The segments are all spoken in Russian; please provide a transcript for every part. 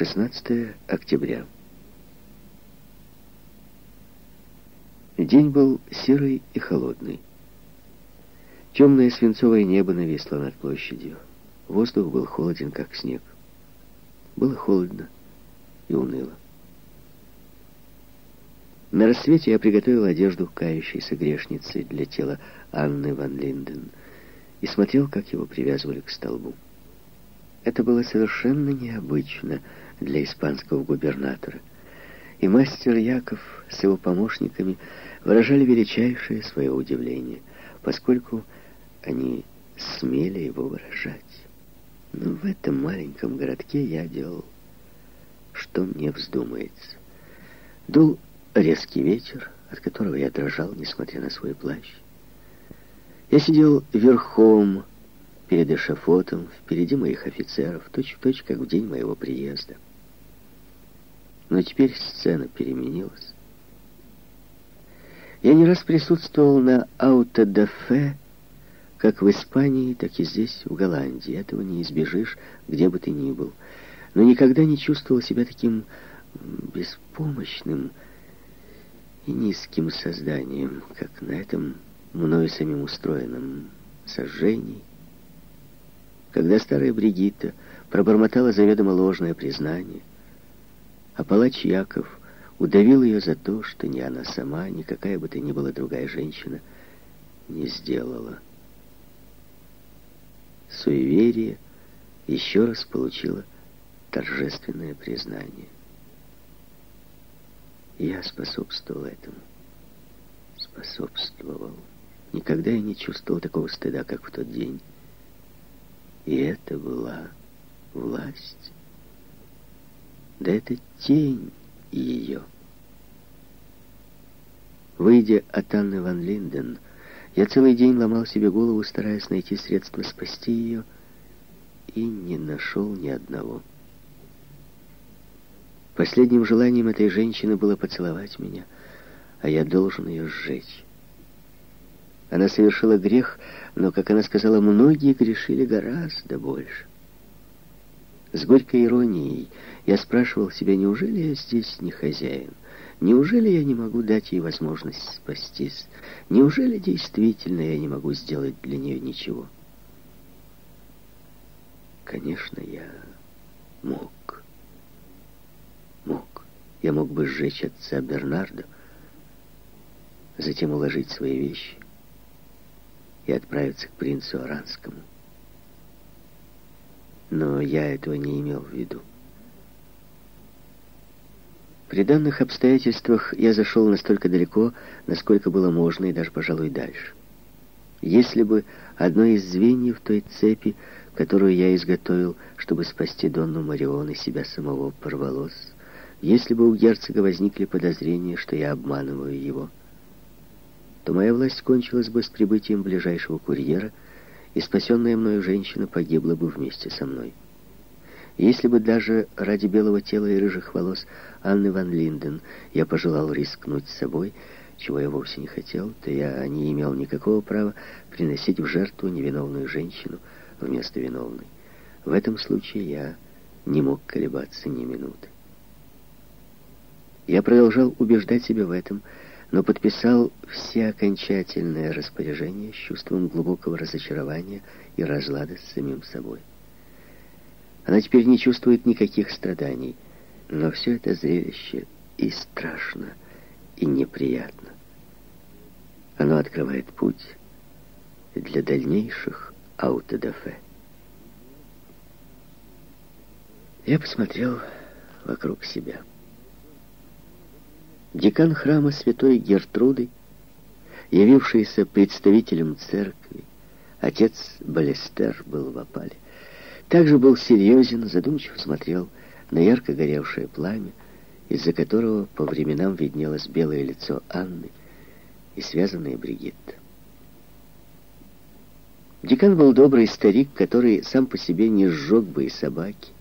16 октября. День был серый и холодный. Темное свинцовое небо нависло над площадью. Воздух был холоден, как снег. Было холодно и уныло. На рассвете я приготовил одежду кающейся грешницы для тела Анны ван Линден и смотрел, как его привязывали к столбу. Это было совершенно необычно для испанского губернатора. И мастер Яков с его помощниками выражали величайшее свое удивление, поскольку они смели его выражать. Но в этом маленьком городке я делал, что мне вздумается. Дул резкий ветер, от которого я дрожал, несмотря на свой плащ. Я сидел верхом перед эшафотом, впереди моих офицеров, точь-в-точь, точь, как в день моего приезда. Но теперь сцена переменилась. Я не раз присутствовал на аутодафе, как в Испании, так и здесь, в Голландии. Этого не избежишь, где бы ты ни был. Но никогда не чувствовал себя таким беспомощным и низким созданием, как на этом мною самим устроенном сожжении когда старая Бригитта пробормотала заведомо ложное признание, а палач Яков удавил ее за то, что ни она сама, ни какая бы то ни была другая женщина не сделала. Суеверие еще раз получило торжественное признание. Я способствовал этому. Способствовал. Никогда я не чувствовал такого стыда, как в тот день. И это была власть. Да это тень ее. Выйдя от Анны Ван Линден, я целый день ломал себе голову, стараясь найти средства спасти ее, и не нашел ни одного. Последним желанием этой женщины было поцеловать меня, а я должен ее сжечь. Она совершила грех, но, как она сказала, многие грешили гораздо больше. С горькой иронией я спрашивал себя, неужели я здесь не хозяин? Неужели я не могу дать ей возможность спастись? Неужели действительно я не могу сделать для нее ничего? Конечно, я мог. Мог. Я мог бы сжечь отца Бернарда, затем уложить свои вещи, и отправиться к принцу Оранскому. Но я этого не имел в виду. При данных обстоятельствах я зашел настолько далеко, насколько было можно, и даже, пожалуй, дальше. Если бы одно из звеньев той цепи, которую я изготовил, чтобы спасти Донну Марион и себя самого, порвалось, если бы у герцога возникли подозрения, что я обманываю его, то моя власть кончилась бы с прибытием ближайшего курьера, и спасенная мною женщина погибла бы вместе со мной. Если бы даже ради белого тела и рыжих волос Анны Ван Линден я пожелал рискнуть собой, чего я вовсе не хотел, то я не имел никакого права приносить в жертву невиновную женщину вместо виновной. В этом случае я не мог колебаться ни минуты. Я продолжал убеждать себя в этом, но подписал все окончательные распоряжения с чувством глубокого разочарования и разлада с самим собой. Она теперь не чувствует никаких страданий, но все это зрелище и страшно, и неприятно. Оно открывает путь для дальнейших аутодафе. Я посмотрел вокруг себя. Декан храма святой Гертруды, явившийся представителем церкви, отец Балестер был в опале. Также был серьезен, задумчиво смотрел на ярко горевшее пламя, из-за которого по временам виднелось белое лицо Анны и связанная Бригитта. Декан был добрый старик, который сам по себе не сжег бы и собаки.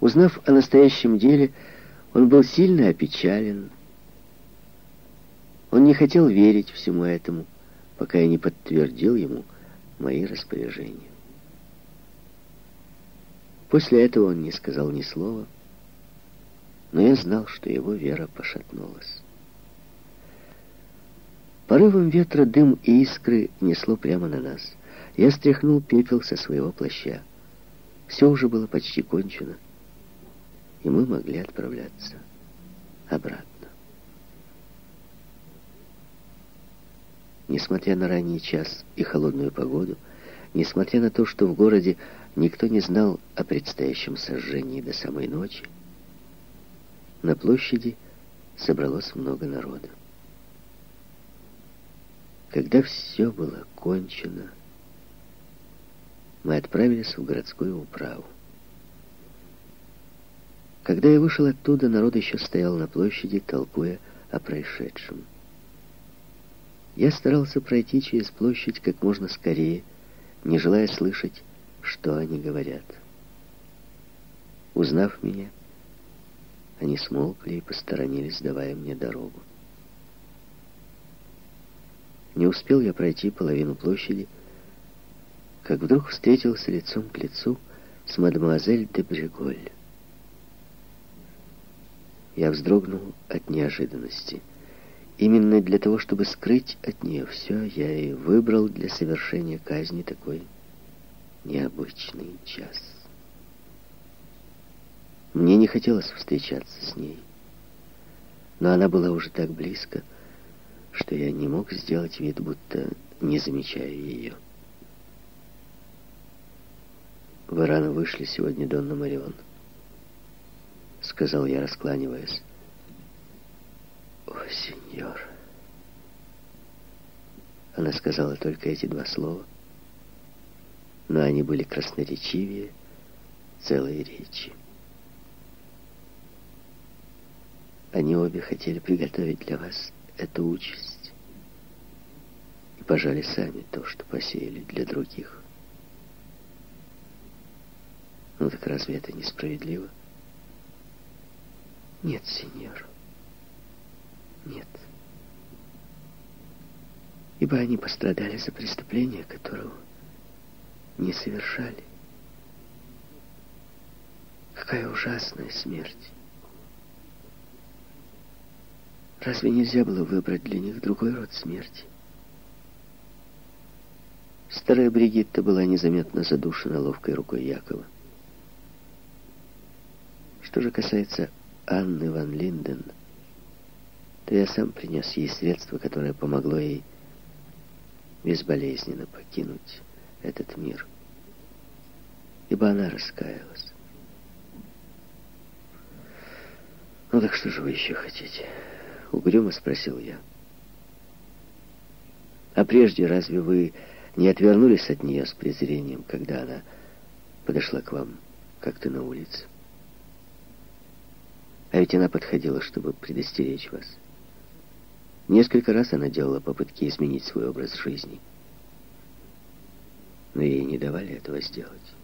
Узнав о настоящем деле, он был сильно опечален. Он не хотел верить всему этому, пока я не подтвердил ему мои распоряжения. После этого он не сказал ни слова, но я знал, что его вера пошатнулась. Порывом ветра дым и искры несло прямо на нас. Я стряхнул пепел со своего плаща. Все уже было почти кончено, и мы могли отправляться обратно. Несмотря на ранний час и холодную погоду, несмотря на то, что в городе никто не знал о предстоящем сожжении до самой ночи, на площади собралось много народа. Когда все было кончено, мы отправились в городскую управу. Когда я вышел оттуда, народ еще стоял на площади, толкуя о происшедшем. Я старался пройти через площадь как можно скорее, не желая слышать, что они говорят. Узнав меня, они смолкли и посторонились, давая мне дорогу. Не успел я пройти половину площади, как вдруг встретился лицом к лицу с мадемуазель де Бреголь. Я вздрогнул от неожиданности. Именно для того, чтобы скрыть от нее все, я и выбрал для совершения казни такой необычный час. Мне не хотелось встречаться с ней, но она была уже так близко, что я не мог сделать вид, будто не замечаю ее. «Вы рано вышли сегодня, Донна Марион», — сказал я, раскланиваясь. «О, сеньор!» Она сказала только эти два слова, но они были красноречивее целой речи. Они обе хотели приготовить для вас эту участь и пожали сами то, что посеяли для других. Ну так разве это несправедливо? Нет, сеньор. Нет. Ибо они пострадали за преступление, которого не совершали. Какая ужасная смерть. Разве нельзя было выбрать для них другой род смерти? Старая Бригитта была незаметно задушена ловкой рукой Якова. Что же касается Анны Ван Линден, то я сам принес ей средство, которое помогло ей безболезненно покинуть этот мир. Ибо она раскаялась. Ну так что же вы еще хотите? Угрюмо спросил я. А прежде разве вы не отвернулись от нее с презрением, когда она подошла к вам как-то на улице? А ведь она подходила, чтобы предостеречь вас. Несколько раз она делала попытки изменить свой образ жизни. Но ей не давали этого сделать.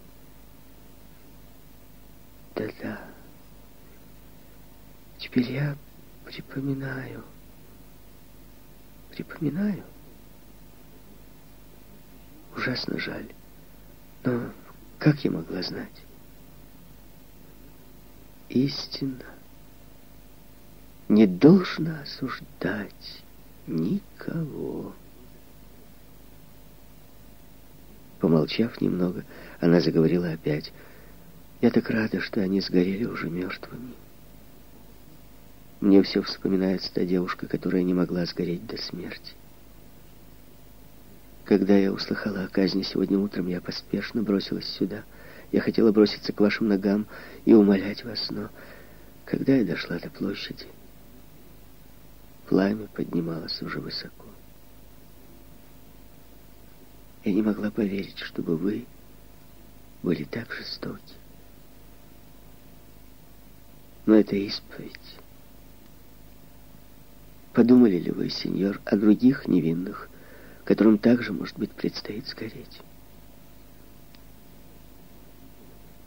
Да-да. Теперь я припоминаю. Припоминаю. Ужасно жаль. Но как я могла знать? Истина не должна осуждать никого. Помолчав немного, она заговорила опять. «Я так рада, что они сгорели уже мертвыми. Мне все вспоминается та девушка, которая не могла сгореть до смерти. Когда я услыхала о казни сегодня утром, я поспешно бросилась сюда. Я хотела броситься к вашим ногам и умолять вас, но когда я дошла до площади, Пламя поднималось уже высоко. Я не могла поверить, чтобы вы были так жестоки. Но это исповедь. Подумали ли вы, сеньор, о других невинных, которым также, может быть, предстоит сгореть?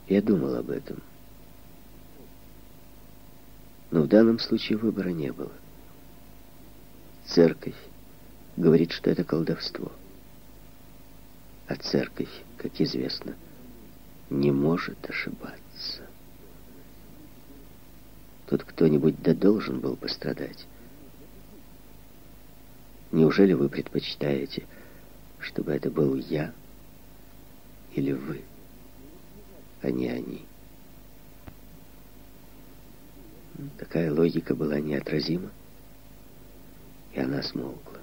Я думал об этом. Но в данном случае выбора не было. Церковь говорит, что это колдовство. А церковь, как известно, не может ошибаться. Тут кто-нибудь да должен был пострадать. Неужели вы предпочитаете, чтобы это был я или вы, а не они? Такая логика была неотразима, и она смолкла.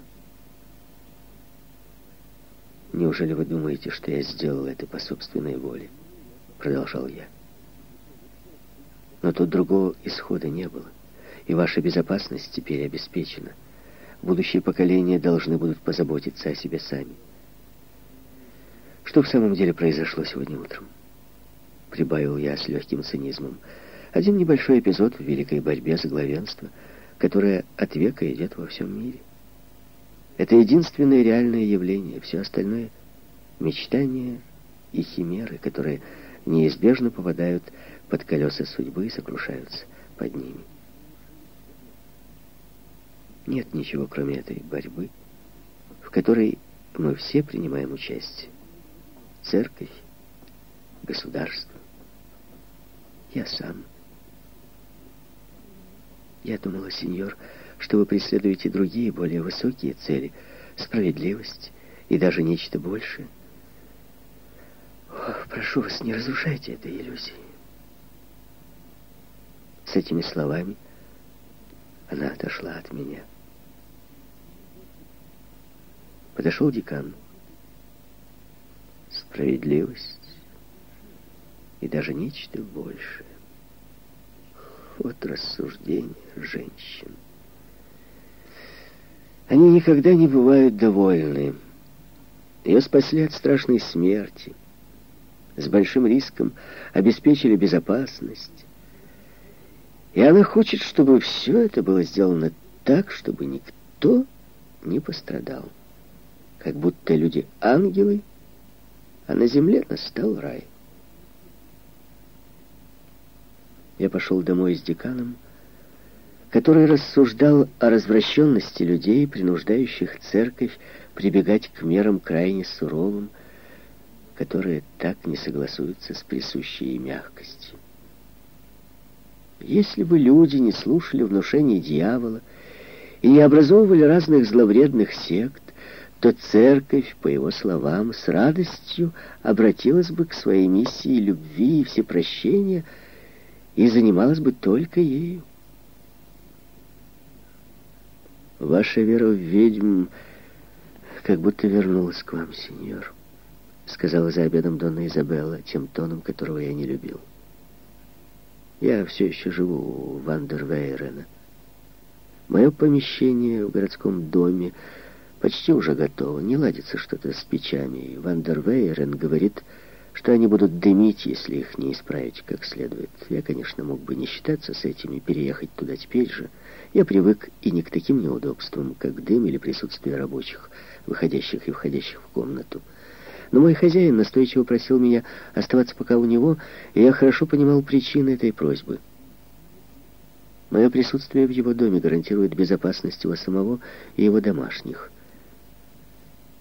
«Неужели вы думаете, что я сделал это по собственной воле?» Продолжал я. «Но тут другого исхода не было, и ваша безопасность теперь обеспечена. Будущие поколения должны будут позаботиться о себе сами. Что в самом деле произошло сегодня утром?» Прибавил я с легким цинизмом. «Один небольшой эпизод в великой борьбе за главенство, которая от века идет во всем мире». Это единственное реальное явление. Все остальное — мечтания и химеры, которые неизбежно попадают под колеса судьбы и сокрушаются под ними. Нет ничего, кроме этой борьбы, в которой мы все принимаем участие. Церковь, государство, я сам. Я думала, сеньор, что вы преследуете другие, более высокие цели, справедливость и даже нечто большее. Ох, прошу вас, не разрушайте этой иллюзии. С этими словами она отошла от меня. Подошел декан. Справедливость и даже нечто большее. Вот рассуждение женщин. Они никогда не бывают довольны. Ее спасли от страшной смерти. С большим риском обеспечили безопасность. И она хочет, чтобы все это было сделано так, чтобы никто не пострадал. Как будто люди ангелы, а на земле настал рай. Я пошел домой с деканом, который рассуждал о развращенности людей, принуждающих церковь прибегать к мерам крайне суровым, которые так не согласуются с присущей ей мягкостью. Если бы люди не слушали внушений дьявола и не образовывали разных зловредных сект, то церковь, по его словам, с радостью обратилась бы к своей миссии любви и всепрощения и занималась бы только ею. Ваша вера в ведьм как будто вернулась к вам, сеньор, сказала за обедом Донна Изабелла, тем тоном, которого я не любил. Я все еще живу у Вандервейрена. Мое помещение в городском доме почти уже готово. Не ладится что-то с печами. Вандервейрен говорит, что они будут дымить, если их не исправить как следует. Я, конечно, мог бы не считаться с этим и переехать туда теперь же, я привык и не к таким неудобствам, как дым или присутствие рабочих, выходящих и входящих в комнату. Но мой хозяин настойчиво просил меня оставаться пока у него, и я хорошо понимал причины этой просьбы. Мое присутствие в его доме гарантирует безопасность его самого и его домашних.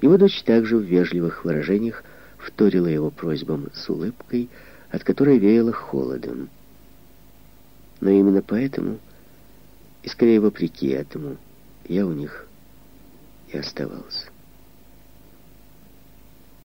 Его дочь также в вежливых выражениях вторила его просьбам с улыбкой, от которой веяло холодом. Но именно поэтому и скорее вопреки этому я у них и оставался.